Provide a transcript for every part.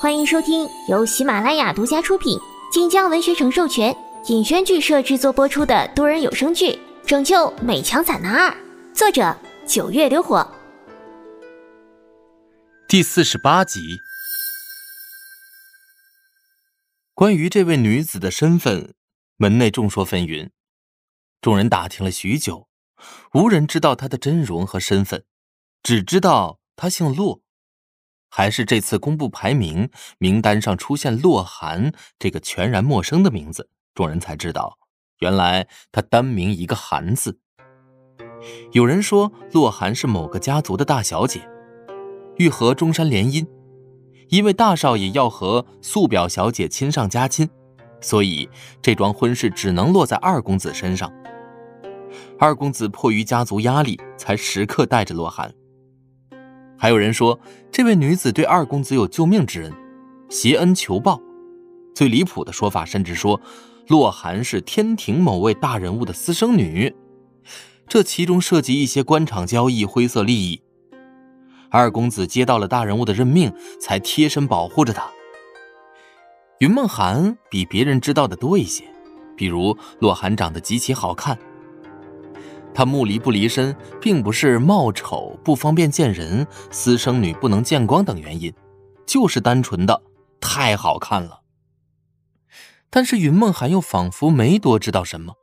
欢迎收听由喜马拉雅独家出品、晋江文学城授权、尹轩剧社制作播出的多人有声剧《拯救美强惨男二》，作者九月流火。第四十八集。关于这位女子的身份，门内众说纷纭，众人打听了许久，无人知道她的真容和身份，只知道她姓骆。还是这次公布排名名单上出现洛寒这个全然陌生的名字，众人才知道，原来他单名一个寒字。有人说洛寒是某个家族的大小姐，欲和中山联姻，因为大少爷要和素表小姐亲上加亲，所以这桩婚事只能落在二公子身上。二公子迫于家族压力，才时刻带着洛寒。还有人说，这位女子对二公子有救命之恩，挟恩求报。最离谱的说法，甚至说，洛寒是天庭某位大人物的私生女。这其中涉及一些官场交易、灰色利益。二公子接到了大人物的任命，才贴身保护着他。云梦寒比别人知道的多一些，比如洛寒长得极其好看。他木离不离身，并不是貌丑不方便见人、私生女不能见光等原因，就是单纯的太好看了。但是云梦涵又仿佛没多知道什么，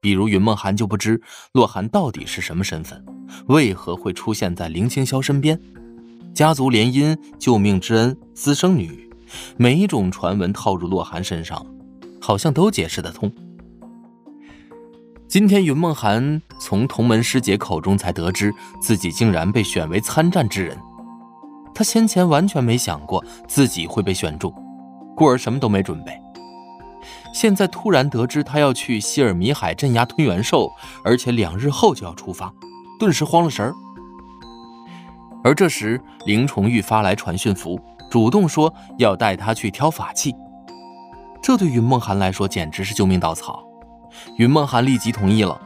比如云梦涵就不知洛寒到底是什么身份，为何会出现在林清霄身边，家族联姻、救命之恩、私生女，每一种传闻套入洛寒身上，好像都解释得通。今天，云梦涵从同门师姐口中才得知自己竟然被选为参战之人。他先前完全没想过自己会被选中，故而什么都没准备。现在突然得知他要去希尔米海镇压吞元兽，而且两日后就要出发，顿时慌了神儿。而这时，林崇玉发来传讯符，主动说要带他去挑法器。这对云梦涵来说简直是救命稻草。云梦涵立即同意了。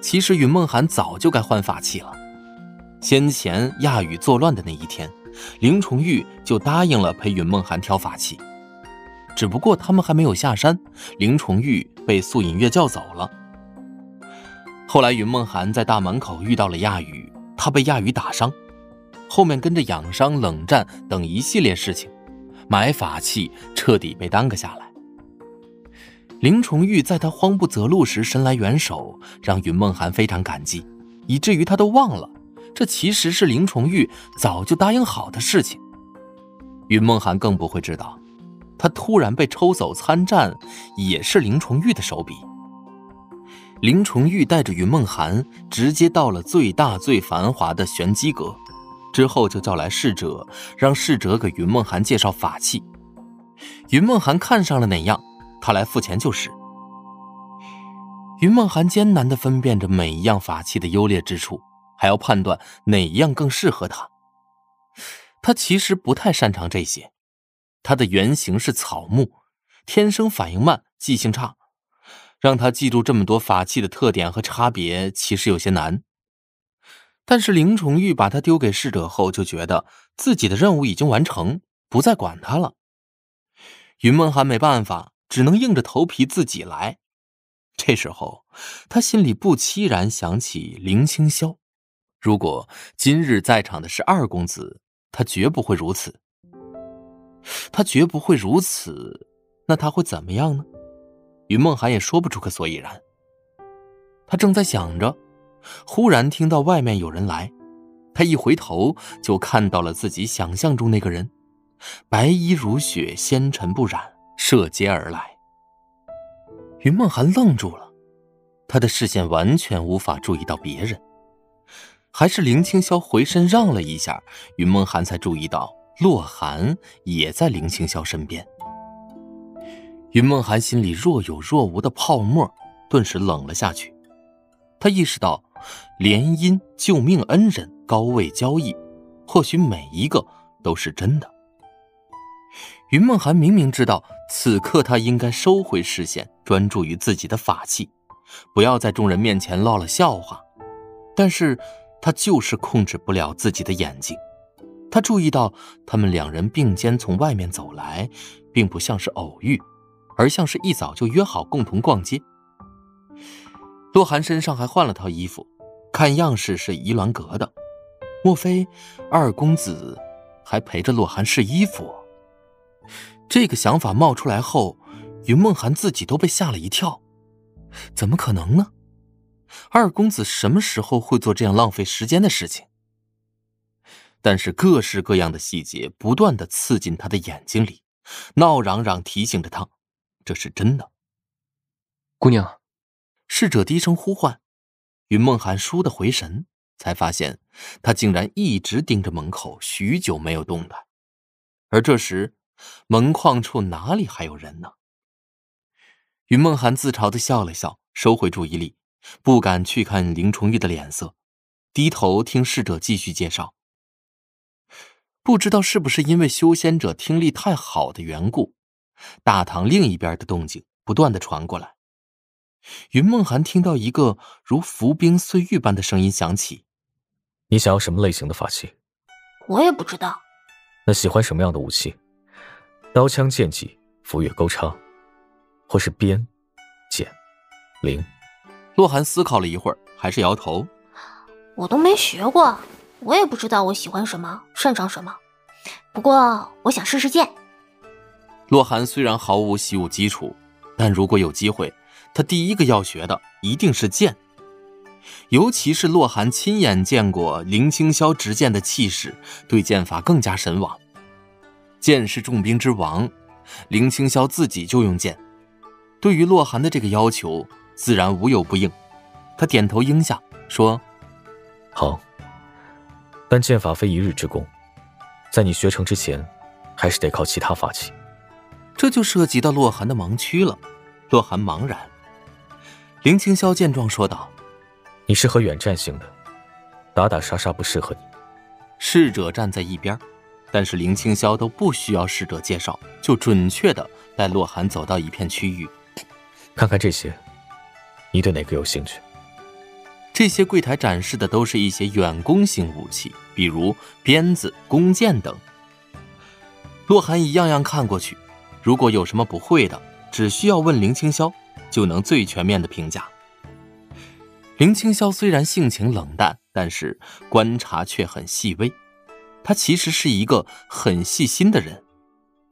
其实云梦涵早就该换法器了。先前亚羽作乱的那一天，林崇玉就答应了陪云梦涵挑法器。只不过他们还没有下山，林崇玉被素隐月叫走了。后来云梦涵在大门口遇到了亚羽，他被亚羽打伤，后面跟着养伤、冷战等一系列事情，买法器彻底被耽搁下来。林崇玉在他慌不择路时伸来援手，让云梦涵非常感激，以至于他都忘了，这其实是林崇玉早就答应好的事情。云梦涵更不会知道，他突然被抽走参战，也是林崇玉的手笔。林崇玉带着云梦涵直接到了最大最繁华的玄机阁，之后就叫来侍者，让侍者给云梦涵介绍法器。云梦涵看上了哪样？他来付钱就是。云梦涵艰难地分辨着每一样法器的优劣之处，还要判断哪一样更适合他。他其实不太擅长这些。他的原型是草木，天生反应慢，记性差，让他记住这么多法器的特点和差别，其实有些难。但是林崇玉把他丢给侍者后，就觉得自己的任务已经完成，不再管他了。云梦涵没办法。只能硬着头皮自己来。这时候，他心里不期然想起林清霄。如果今日在场的是二公子，他绝不会如此。他绝不会如此，那他会怎么样呢？云梦涵也说不出个所以然。他正在想着，忽然听到外面有人来。他一回头，就看到了自己想象中那个人，白衣如雪，纤尘不染。射阶而来，云梦涵愣住了，他的视线完全无法注意到别人，还是林清霄回身让了一下，云梦涵才注意到洛寒也在林清霄身边。云梦涵心里若有若无的泡沫顿时冷了下去，他意识到，联姻、救命恩人、高位交易，或许每一个都是真的。云梦涵明明知道，此刻他应该收回视线，专注于自己的法器，不要在众人面前落了笑话，但是，他就是控制不了自己的眼睛。他注意到他们两人并肩从外面走来，并不像是偶遇，而像是一早就约好共同逛街。洛寒身上还换了套衣服，看样式是怡兰阁的。莫非二公子还陪着洛寒试衣服？这个想法冒出来后，云梦涵自己都被吓了一跳。怎么可能呢？二公子什么时候会做这样浪费时间的事情？但是各式各样的细节不断的刺进他的眼睛里，闹嚷嚷提醒着他，这是真的。姑娘，侍者低声呼唤，云梦涵倏地回神，才发现他竟然一直盯着门口，许久没有动弹。而这时，门框处哪里还有人呢？云梦寒自嘲的笑了笑，收回注意力，不敢去看林崇玉的脸色，低头听侍者继续介绍。不知道是不是因为修仙者听力太好的缘故，大堂另一边的动静不断的传过来。云梦寒听到一个如浮冰碎玉般的声音响起：“你想要什么类型的法器？”我也不知道。那喜欢什么样的武器？刀枪剑戟、斧钺钩叉，或是鞭、剑、铃？洛寒思考了一会儿，还是摇头：“我都没学过。”我也不知道我喜欢什么，擅长什么，不过我想试试剑。洛寒虽然毫无习武基础，但如果有机会，他第一个要学的一定是剑。尤其是洛寒亲眼见过林清霄执剑的气势，对剑法更加神往。剑是重兵之王，林清霄自己就用剑。对于洛寒的这个要求，自然无有不应。他点头应下，说：“好。”但剑法非一日之功，在你学成之前，还是得靠其他法器。这就涉及到洛寒的盲区了。洛寒茫然。林清霄见状说道：“你适合远战型的，打打杀杀不适合你。”侍者站在一边，但是林清霄都不需要使者介绍，就准确的带洛寒走到一片区域。看看这些，你对哪个有兴趣？这些柜台展示的都是一些远攻型武器，比如鞭子、弓箭等。洛寒一样样看过去，如果有什么不会的，只需要问林清霄，就能最全面的评价。林清霄虽然性情冷淡，但是观察却很细微。他其实是一个很细心的人。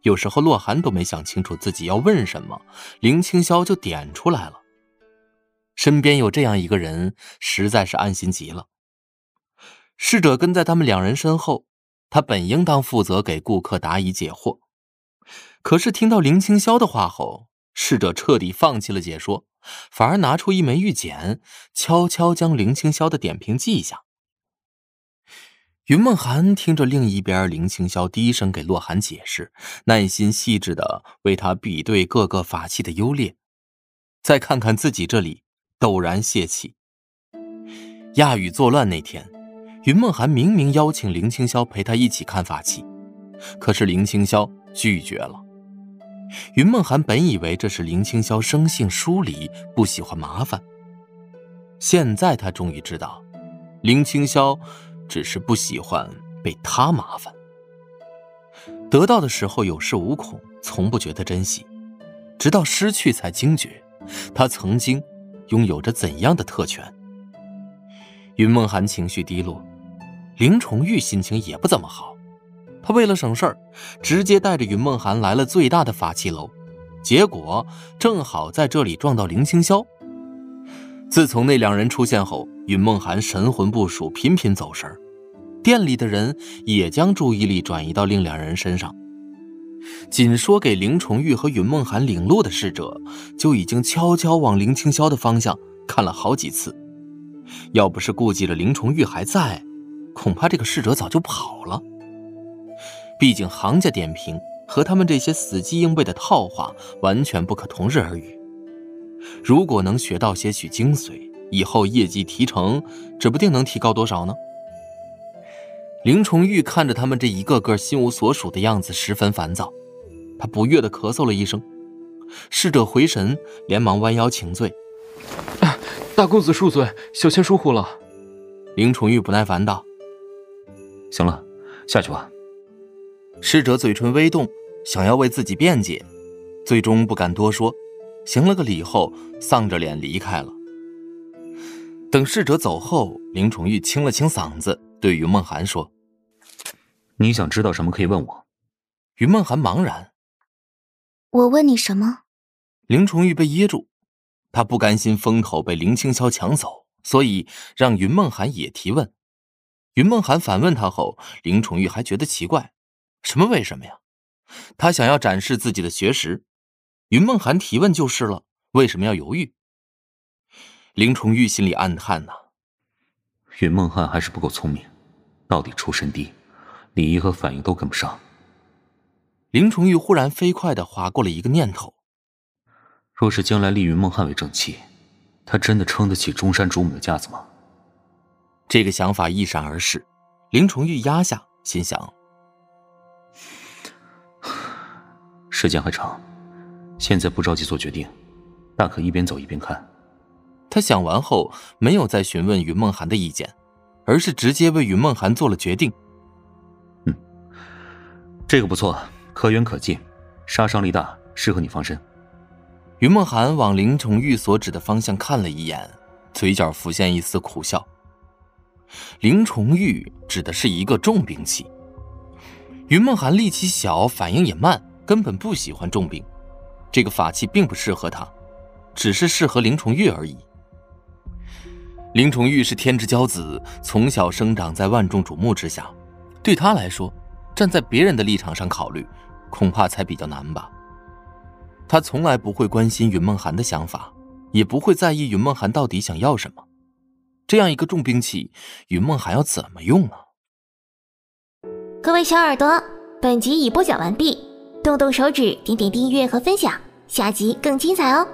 有时候洛寒都没想清楚自己要问什么，林清霄就点出来了。身边有这样一个人，实在是安心极了。侍者跟在他们两人身后，他本应当负责给顾客答疑解惑，可是听到林清霄的话后，侍者彻底放弃了解说，反而拿出一枚玉简，悄悄将林清霄的点评记下。云梦寒听着另一边林清霄低声给洛寒解释，耐心细致的为他比对各个法器的优劣，再看看自己这里。陡然泄气。亚宇作乱那天，云梦寒明明邀请林清霄陪他一起看法器，可是林清霄拒绝了。云梦寒本以为这是林清霄生性疏离，不喜欢麻烦。现在他终于知道，林清霄只是不喜欢被他麻烦。得到的时候有恃无恐，从不觉得珍惜，直到失去才惊觉，他曾经。拥有着怎样的特权？云梦寒情绪低落，林崇玉心情也不怎么好。他为了省事儿，直接带着云梦寒来了最大的法器楼，结果正好在这里撞到林清霄。自从那两人出现后，云梦寒神魂不属，频频走神店里的人也将注意力转移到另两人身上。仅说给林重玉和云梦寒领路的侍者，就已经悄悄往林清霄的方向看了好几次。要不是顾忌着林重玉还在，恐怕这个侍者早就跑了。毕竟行家点评和他们这些死记硬背的套话完全不可同日而语。如果能学到些许精髓，以后业绩提成指不定能提高多少呢？林崇玉看着他们这一个个心无所属的样子，十分烦躁。他不悦的咳嗽了一声，侍者回神，连忙弯腰请罪：“大公子恕罪，小妾疏忽了。”林崇玉不耐烦道：“行了，下去吧。侍者嘴唇微动，想要为自己辩解，最终不敢多说，行了个礼后，丧着脸离开了。等侍者走后，林崇玉清了清嗓子，对于梦涵说：“你想知道什么，可以问我。”于梦涵茫然：“我问你什么？”林崇玉被噎住，他不甘心风头被林青霄抢走，所以让云梦涵也提问。云梦涵反问他后，林崇玉还觉得奇怪：“什么为什么呀？”他想要展示自己的学识。云梦涵提问就是了，为什么要犹豫？林崇玉心里暗叹呐，云梦汉还是不够聪明，到底出身低，礼仪和反应都跟不上。林崇玉忽然飞快的划过了一个念头：若是将来立云梦汉为正妻，他真的撑得起中山主母的架子吗？这个想法一闪而逝，林崇玉压下，心想：时间还长，现在不着急做决定，大可一边走一边看。他想完后，没有再询问云梦涵的意见，而是直接为云梦涵做了决定。嗯，这个不错，可远可近，杀伤力大，适合你防身。云梦涵往林崇玉所指的方向看了一眼，嘴角浮现一丝苦笑。林崇玉指的是一个重兵器。云梦涵力气小，反应也慢，根本不喜欢重兵，这个法器并不适合他，只是适合林崇玉而已。林崇玉是天之骄子，从小生长在万众瞩目之下。对他来说，站在别人的立场上考虑，恐怕才比较难吧。他从来不会关心云梦涵的想法，也不会在意云梦涵到底想要什么。这样一个重兵器，云梦涵要怎么用啊？各位小耳朵，本集已播讲完毕，动动手指，点点订阅和分享，下集更精彩哦！